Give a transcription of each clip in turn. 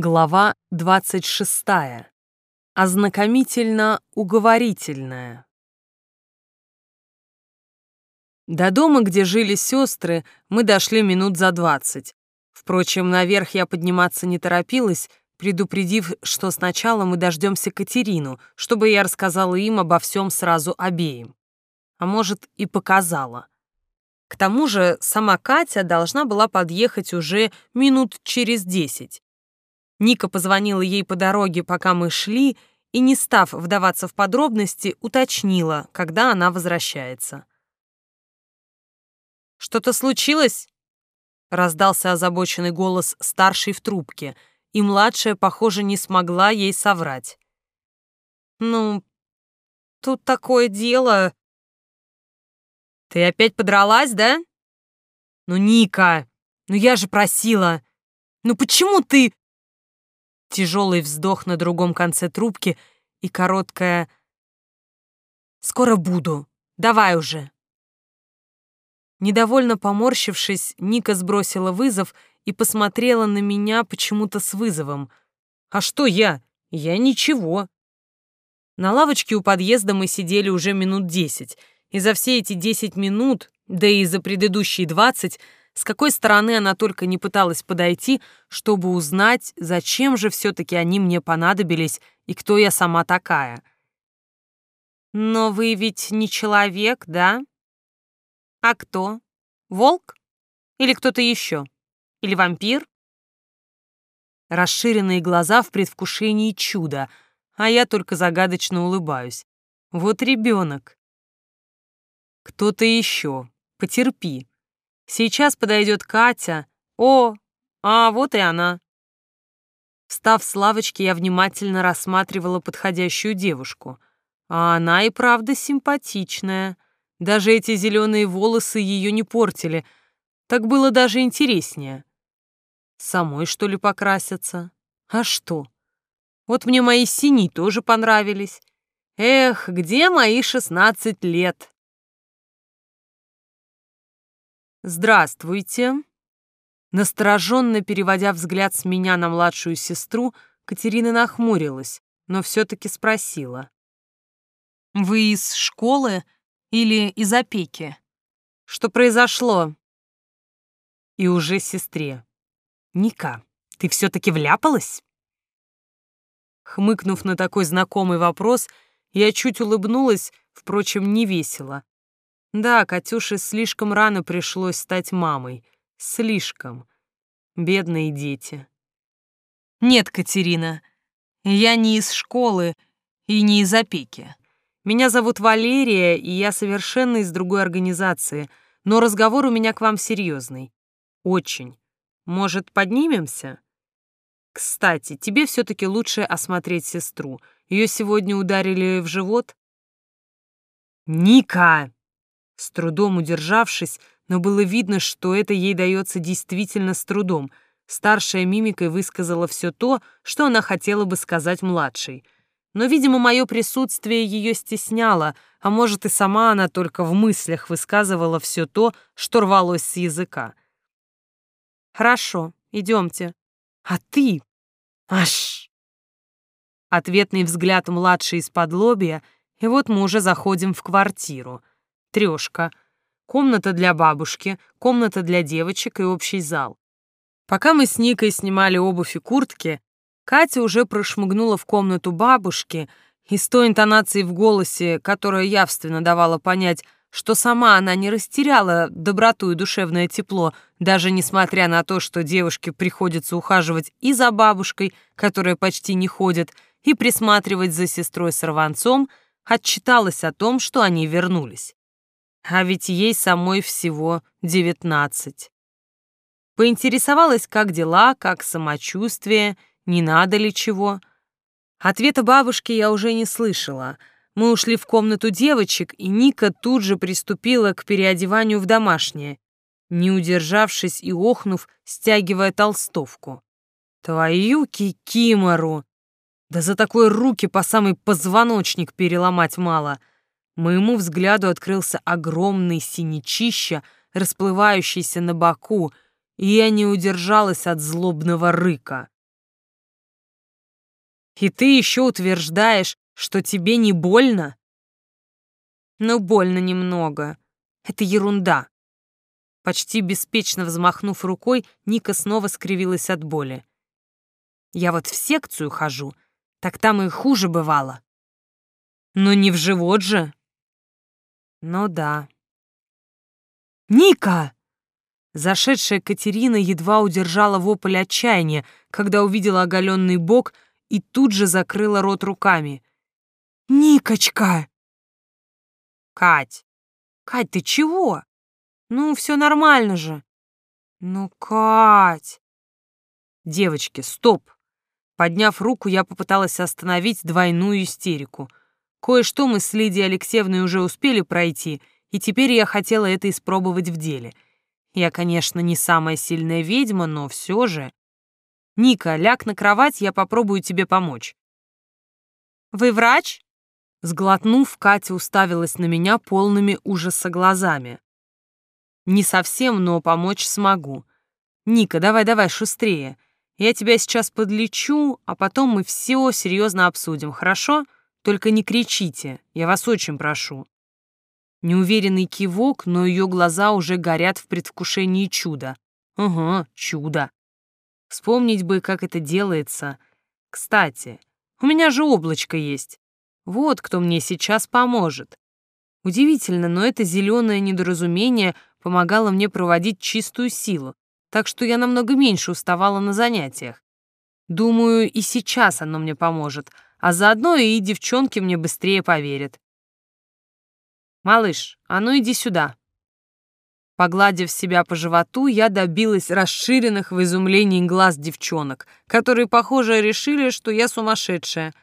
Глава 26. Ознакомительно-уговорительная. До дома, где жили сестры, мы дошли минут за двадцать. Впрочем, наверх я подниматься не торопилась, предупредив, что сначала мы дождемся Катерину, чтобы я рассказала им обо всем сразу обеим. А может, и показала. К тому же сама Катя должна была подъехать уже минут через десять. Ника позвонила ей по дороге, пока мы шли, и, не став вдаваться в подробности, уточнила, когда она возвращается. «Что-то случилось?» — раздался озабоченный голос старшей в трубке, и младшая, похоже, не смогла ей соврать. «Ну, тут такое дело...» «Ты опять подралась, да?» «Ну, Ника, ну я же просила! Ну почему ты...» Тяжелый вздох на другом конце трубки и короткая «Скоро буду. Давай уже». Недовольно поморщившись, Ника сбросила вызов и посмотрела на меня почему-то с вызовом. «А что я? Я ничего». На лавочке у подъезда мы сидели уже минут десять, и за все эти десять минут, да и за предыдущие двадцать, с какой стороны она только не пыталась подойти, чтобы узнать, зачем же все-таки они мне понадобились и кто я сама такая. «Но вы ведь не человек, да? А кто? Волк? Или кто-то еще? Или вампир?» Расширенные глаза в предвкушении чуда, а я только загадочно улыбаюсь. Вот ребенок. Кто-то еще. Потерпи. Сейчас подойдет Катя. О, а вот и она. Встав с лавочки, я внимательно рассматривала подходящую девушку. А она и правда симпатичная. Даже эти зеленые волосы ее не портили. Так было даже интереснее. Самой, что ли, покраситься? А что? Вот мне мои синие тоже понравились. Эх, где мои шестнадцать лет? «Здравствуйте». Настороженно переводя взгляд с меня на младшую сестру, Катерина нахмурилась, но все-таки спросила. «Вы из школы или из опеки? Что произошло?» И уже сестре. «Ника, ты все-таки вляпалась?» Хмыкнув на такой знакомый вопрос, я чуть улыбнулась, впрочем, не весело. Да, Катюше слишком рано пришлось стать мамой. Слишком. Бедные дети. Нет, Катерина, я не из школы и не из опеки. Меня зовут Валерия, и я совершенно из другой организации, но разговор у меня к вам серьезный. Очень. Может, поднимемся? Кстати, тебе все-таки лучше осмотреть сестру. Ее сегодня ударили в живот. Ника! С трудом удержавшись, но было видно, что это ей дается действительно с трудом, старшая мимикой высказала все то, что она хотела бы сказать младшей. Но, видимо, мое присутствие ее стесняло, а может и сама она только в мыслях высказывала все то, что рвалось с языка. «Хорошо, идемте. А ты? Аж!» Ответный взгляд младшей из-под лобья, и вот мы уже заходим в квартиру — Трешка, комната для бабушки, комната для девочек и общий зал. Пока мы с Никой снимали обувь и куртки, Катя уже прошмыгнула в комнату бабушки и с той интонацией в голосе, которая явственно давала понять, что сама она не растеряла доброту и душевное тепло, даже несмотря на то, что девушке приходится ухаживать и за бабушкой, которая почти не ходит, и присматривать за сестрой сорванцом, отчиталась о том, что они вернулись. А ведь ей самой всего девятнадцать. Поинтересовалась, как дела, как самочувствие, не надо ли чего. Ответа бабушки я уже не слышала. Мы ушли в комнату девочек, и Ника тут же приступила к переодеванию в домашнее, не удержавшись и охнув, стягивая толстовку. Твою кикимору! Да за такой руки по самый позвоночник переломать мало — Моему взгляду открылся огромный синячища, расплывающийся на боку, и я не удержалась от злобного рыка. И ты еще утверждаешь, что тебе не больно? Ну, больно немного. Это ерунда. Почти беспечно взмахнув рукой, Ника снова скривилась от боли. Я вот в секцию хожу, так там и хуже бывало. Но не в живот же. Ну да. «Ника!» Зашедшая Катерина едва удержала вопль отчаяния, когда увидела оголенный бок и тут же закрыла рот руками. «Никочка!» «Кать! Кать, ты чего? Ну, все нормально же!» «Ну, Кать!» «Девочки, стоп!» Подняв руку, я попыталась остановить двойную истерику. Кое-что мы с Лидией Алексеевной уже успели пройти, и теперь я хотела это испробовать в деле. Я, конечно, не самая сильная ведьма, но все же... Ника, ляг на кровать, я попробую тебе помочь. «Вы врач?» Сглотнув, Катя уставилась на меня полными ужаса глазами. «Не совсем, но помочь смогу. Ника, давай-давай, шустрее. Я тебя сейчас подлечу, а потом мы все серьезно обсудим, хорошо? Только не кричите, я вас очень прошу». Неуверенный кивок, но ее глаза уже горят в предвкушении чуда. Ага, чудо. Вспомнить бы, как это делается. Кстати, у меня же облачко есть. Вот кто мне сейчас поможет. Удивительно, но это зеленое недоразумение помогало мне проводить чистую силу, так что я намного меньше уставала на занятиях. Думаю, и сейчас оно мне поможет, а заодно и девчонки мне быстрее поверят. «Малыш, а ну иди сюда», Погладив себя по животу, я добилась расширенных в изумлении глаз девчонок, которые, похоже, решили, что я сумасшедшая.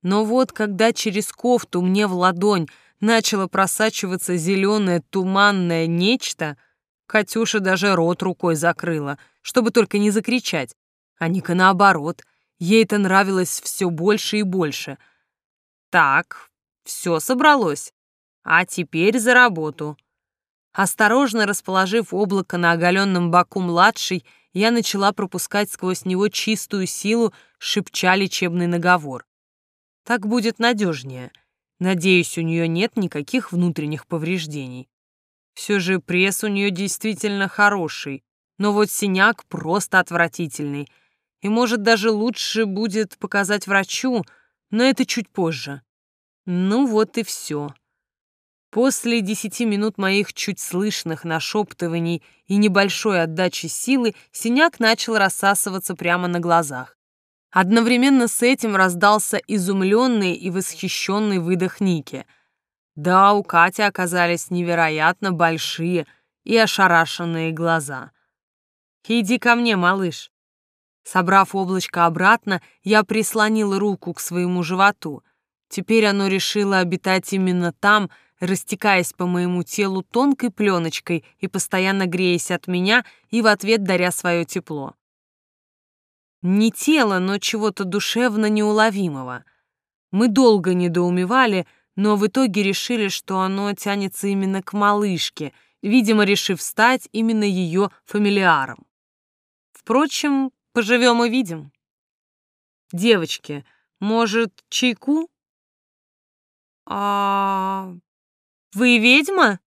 Но вот когда через кофту мне в ладонь начало просачиваться зеленое туманное нечто, Катюша даже рот рукой закрыла, чтобы только не закричать. А Ника наоборот, ей это нравилось все больше и больше. Так, все собралось. А теперь за работу. Осторожно расположив облако на оголенном боку младшей, я начала пропускать сквозь него чистую силу, шепча лечебный наговор. Так будет надежнее. Надеюсь, у нее нет никаких внутренних повреждений. Все же пресс у нее действительно хороший, но вот синяк просто отвратительный. И, может, даже лучше будет показать врачу, но это чуть позже. Ну вот и все. После десяти минут моих чуть слышных нашептываний и небольшой отдачи силы синяк начал рассасываться прямо на глазах. Одновременно с этим раздался изумленный и восхищенный выдох Ники. Да, у Кати оказались невероятно большие и ошарашенные глаза. «Иди ко мне, малыш». Собрав облачко обратно, я прислонила руку к своему животу. Теперь оно решило обитать именно там, растекаясь по моему телу тонкой пленочкой и постоянно греясь от меня и в ответ даря свое тепло. Не тело, но чего-то душевно неуловимого. Мы долго недоумевали, но в итоге решили, что оно тянется именно к малышке, видимо, решив стать именно ее фамилиаром. Впрочем, поживем и видим. Девочки, может, чайку? А вы ведьма?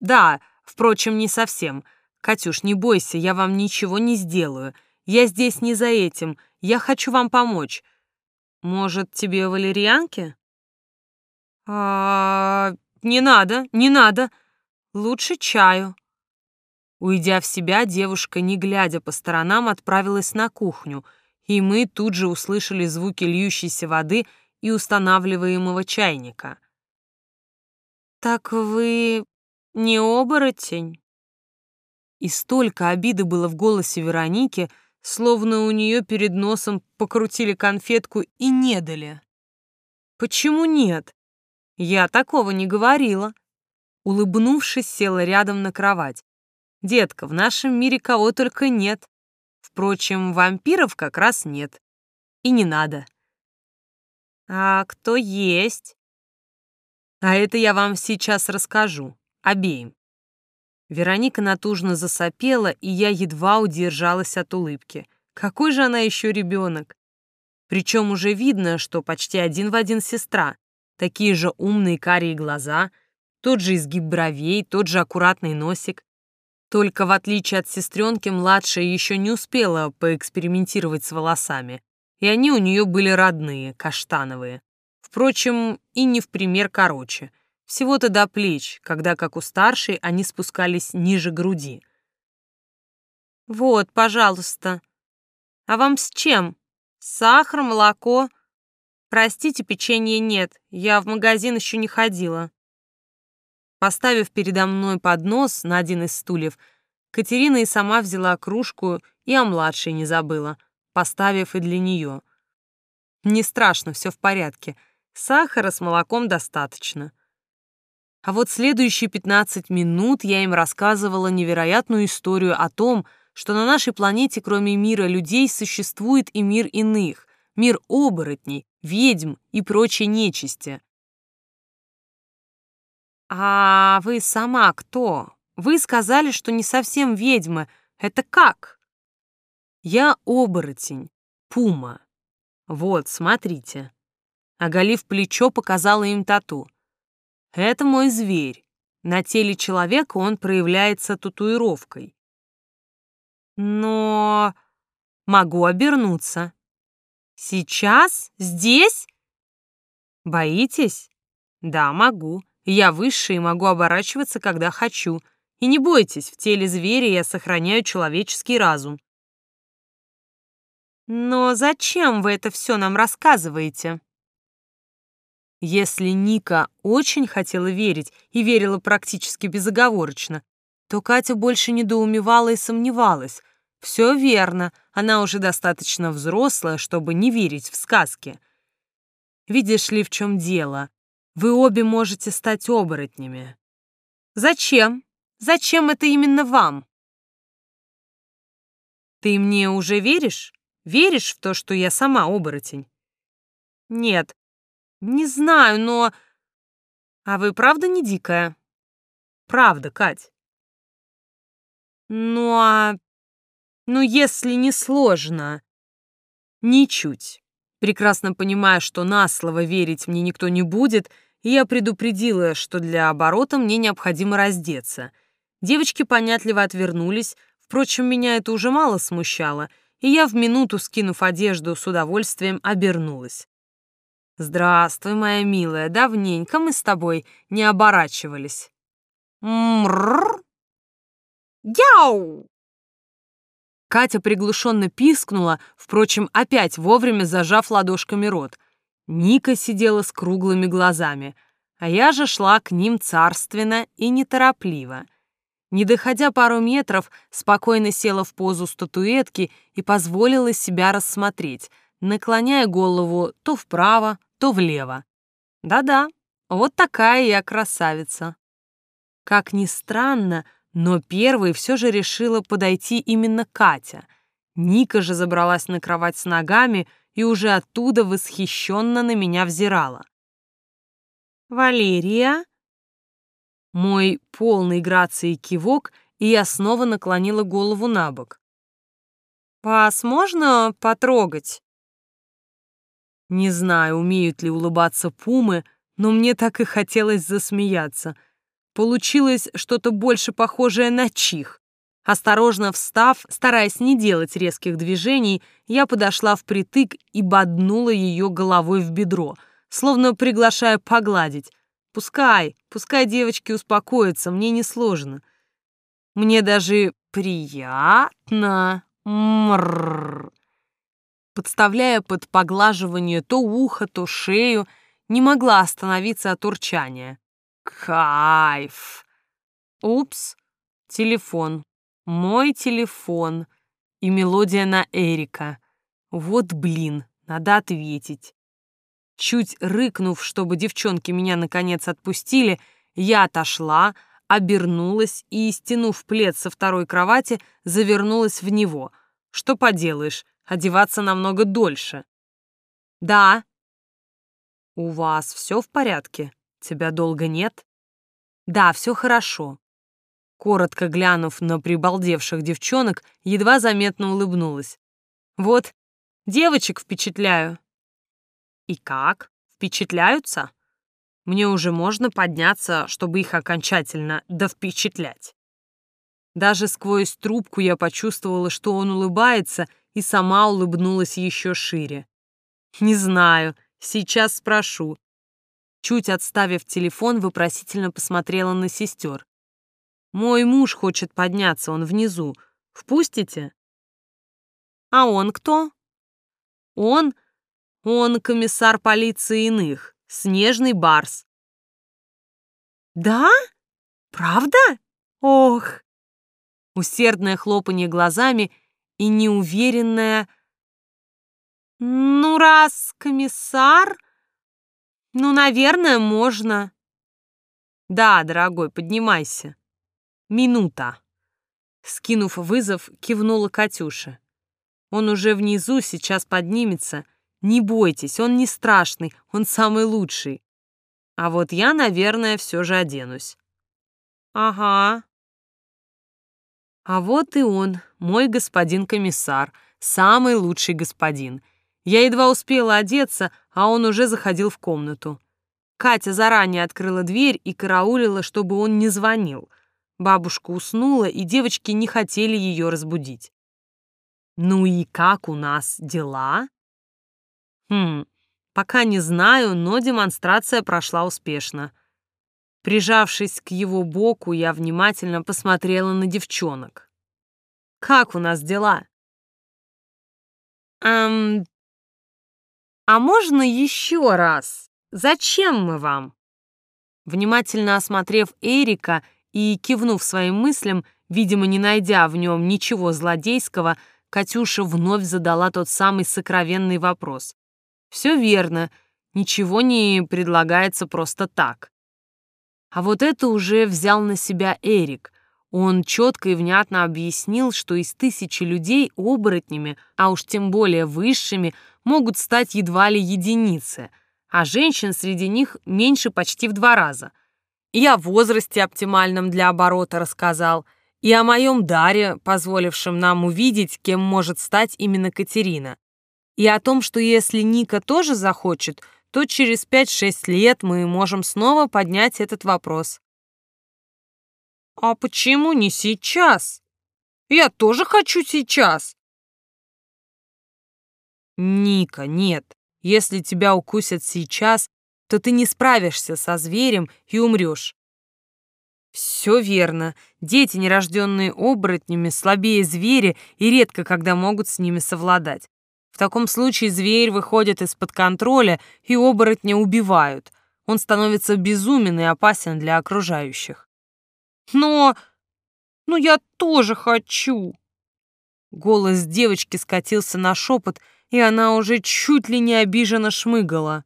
Да, впрочем, не совсем. Катюш, не бойся, я вам ничего не сделаю. Я здесь не за этим. Я хочу вам помочь. Может, тебе валерьянки? А, не надо, не надо. Лучше чаю. Уйдя в себя, девушка, не глядя по сторонам, отправилась на кухню, и мы тут же услышали звуки льющейся воды и устанавливаемого чайника. «Так вы не оборотень?» И столько обиды было в голосе Вероники, словно у нее перед носом покрутили конфетку и не дали. «Почему нет? Я такого не говорила». Улыбнувшись, села рядом на кровать. «Детка, в нашем мире кого только нет. Впрочем, вампиров как раз нет. И не надо». «А кто есть?» А это я вам сейчас расскажу. Обеим. Вероника натужно засопела, и я едва удержалась от улыбки. Какой же она еще ребенок? Причем уже видно, что почти один в один сестра. Такие же умные карие глаза, тот же изгиб бровей, тот же аккуратный носик. Только в отличие от сестренки, младшая еще не успела поэкспериментировать с волосами, и они у нее были родные, каштановые. Впрочем, и не в пример короче. Всего-то до плеч, когда, как у старшей, они спускались ниже груди. «Вот, пожалуйста. А вам с чем? Сахар, молоко? Простите, печенья нет. Я в магазин еще не ходила». Поставив передо мной поднос на один из стульев, Катерина и сама взяла кружку и о младшей не забыла, поставив и для нее. Не страшно, все в порядке. Сахара с молоком достаточно. А вот следующие 15 минут я им рассказывала невероятную историю о том, что на нашей планете, кроме мира людей, существует и мир иных, мир оборотней, ведьм и прочей нечисти. «А вы сама кто? Вы сказали, что не совсем ведьма. Это как?» «Я оборотень, пума. Вот, смотрите». Оголив плечо, показала им тату. «Это мой зверь. На теле человека он проявляется татуировкой. Но могу обернуться. Сейчас? Здесь? Боитесь? Да, могу. Я выше и могу оборачиваться, когда хочу. И не бойтесь, в теле зверя я сохраняю человеческий разум. Но зачем вы это все нам рассказываете? Если Ника очень хотела верить и верила практически безоговорочно, то Катя больше недоумевала и сомневалась. Все верно, она уже достаточно взрослая, чтобы не верить в сказки. Видишь ли, в чем дело? Вы обе можете стать оборотнями. Зачем? Зачем это именно вам? Ты мне уже веришь? Веришь в то, что я сама оборотень? Нет, не знаю, но... А вы правда не дикая? Правда, Кать. Ну а... Ну, если не сложно... Ничуть. Прекрасно понимая, что на слово верить мне никто не будет, — я предупредила, что для оборота мне необходимо раздеться. Девочки понятливо отвернулись, впрочем, меня это уже мало смущало, и я в минуту, скинув одежду, с удовольствием обернулась. «Здравствуй, моя милая, давненько мы с тобой не оборачивались». «Мрррр!» «Яу!» Катя приглушенно пискнула, впрочем, опять вовремя зажав ладошками рот — Ника сидела с круглыми глазами, а я же шла к ним царственно и неторопливо. Не доходя пару метров, спокойно села в позу статуэтки и позволила себя рассмотреть, наклоняя голову то вправо, то влево. Да-да, вот такая я красавица. Как ни странно, но первой все же решила подойти именно Катя. Ника же забралась на кровать с ногами и уже оттуда восхищенно на меня взирала. «Валерия?» Мой полный грации кивок, и я снова наклонила голову на бок. «Вас можно потрогать?» Не знаю, умеют ли улыбаться пумы, но мне так и хотелось засмеяться. Получилось что-то больше похожее на чих. Осторожно встав, стараясь не делать резких движений, я подошла впритык и боднула ее головой в бедро, словно приглашая погладить. Пускай, пускай девочки успокоятся, мне несложно. Мне даже приятно. Подставляя под поглаживание то ухо, то шею, не могла остановиться от урчания. Кайф. Упс, телефон. Мой телефон и мелодия на Эрика. Вот блин, надо ответить. Чуть рыкнув, чтобы девчонки меня наконец отпустили, я отошла, обернулась и, стянув плед со второй кровати, завернулась в него. Что поделаешь, одеваться намного дольше. «Да». «У вас все в порядке? Тебя долго нет?» «Да, все хорошо. Коротко глянув на прибалдевших девчонок, едва заметно улыбнулась. Вот, Девочек впечатляю. И как? Впечатляются? Мне уже можно подняться, чтобы их окончательно довпечатлять. Даже сквозь трубку я почувствовала, что он улыбается, и сама улыбнулась еще шире. Не знаю, сейчас спрошу. Чуть отставив телефон, вопросительно посмотрела на сестер. Мой муж хочет подняться, он внизу. Впустите? А он кто? Он... Он комиссар полиции иных. Снежный барс. Да? Правда? Ох! Усердное хлопанье глазами и неуверенное... Ну, раз комиссар... Ну, наверное, можно. Да, дорогой, поднимайся. Минута. Скинув вызов, кивнула Катюша. Он уже внизу, сейчас поднимется — не бойтесь, он не страшный, он самый лучший. А вот я, наверное, все же оденусь. Ага. А вот и он, мой господин комиссар, самый лучший господин. Я едва успела одеться, а он уже заходил в комнату. Катя заранее открыла дверь и караулила, чтобы он не звонил. Бабушка уснула, и девочки не хотели ее разбудить. «Ну и как у нас дела?» Хм, пока не знаю, но демонстрация прошла успешно. Прижавшись к его боку, я внимательно посмотрела на девчонок. «Как у нас дела?» «Эм... А можно еще раз? Зачем мы вам?» Внимательно осмотрев Эрика и кивнув своим мыслям, видимо, не найдя в нем ничего злодейского, Катюша вновь задала тот самый сокровенный вопрос. Все верно, ничего не предлагается просто так. А вот это уже взял на себя Эрик. Он четко и внятно объяснил, что из тысячи людей оборотнями, а уж тем более высшими, могут стать едва ли единицы, а женщин среди них меньше почти в два раза. И о возрасте оптимальном для оборота рассказал, и о моем даре, позволившем нам увидеть, кем может стать именно Катерина и о том, что если Ника тоже захочет, то через 5-6 лет мы можем снова поднять этот вопрос. А почему не сейчас? Я тоже хочу сейчас. Ника, нет. Если тебя укусят сейчас, то ты не справишься со зверем и умрешь. Все верно. Дети, нерожденные оборотнями, слабее зверя и редко когда могут с ними совладать. В таком случае зверь выходит из-под контроля, и оборотня убивают. Он становится безумен и опасен для окружающих. Но... но я тоже хочу. Голос девочки скатился на шепот, и она уже чуть ли не обиженно шмыгала.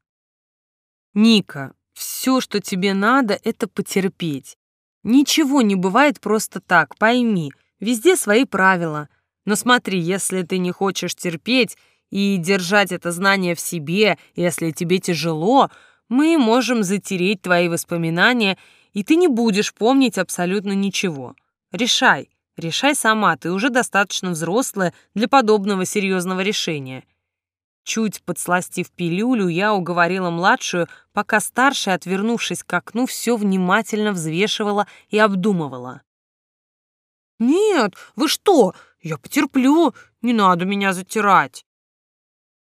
«Ника, все, что тебе надо, это потерпеть. Ничего не бывает просто так, пойми. Везде свои правила. Но смотри, если ты не хочешь терпеть и держать это знание в себе, если тебе тяжело, мы можем затереть твои воспоминания, и ты не будешь помнить абсолютно ничего. Решай, решай сама, ты уже достаточно взрослая для подобного серьезного решения. Чуть подсластив пилюлю, я уговорила младшую, пока старшая, отвернувшись к окну, все внимательно взвешивала и обдумывала. «Нет, вы что? Я потерплю, не надо меня затирать».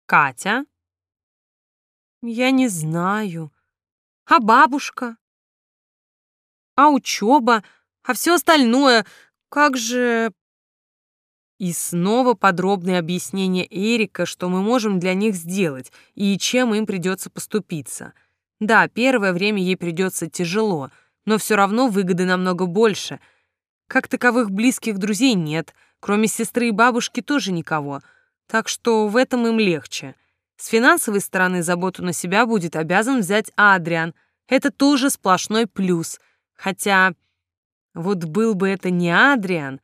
Катя? Я не знаю. А бабушка? А учеба? А все остальное? Как же... И снова подробное объяснение Эрика, что мы можем для них сделать и чем им придется поступиться. Да, первое время ей придется тяжело, но все равно выгоды намного больше. Как таковых близких друзей нет, кроме сестры и бабушки тоже никого — так что в этом им легче. С финансовой стороны заботу на себя будет обязан взять Адриан. Это тоже сплошной плюс. Хотя, вот был бы это не Адриан,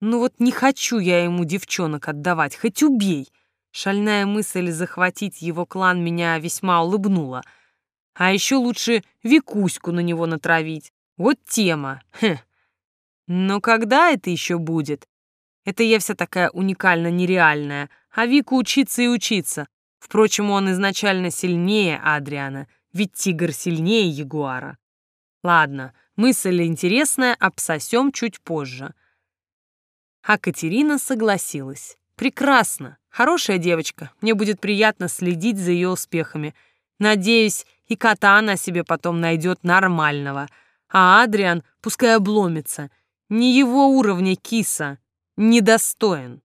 ну вот не хочу я ему девчонок отдавать, хоть убей. Шальная мысль захватить его клан меня весьма улыбнула. А еще лучше Викуську на него натравить. Вот тема. Хм. Но когда это еще будет? Это я вся такая уникально нереальная, а Вику учиться и учиться. Впрочем, он изначально сильнее Адриана, ведь тигр сильнее ягуара. Ладно, мысль интересная, обсосем чуть позже. А Катерина согласилась. Прекрасно, хорошая девочка, мне будет приятно следить за ее успехами. Надеюсь, и кота она себе потом найдет нормального. А Адриан пускай обломится. Не его уровня киса, недостоин.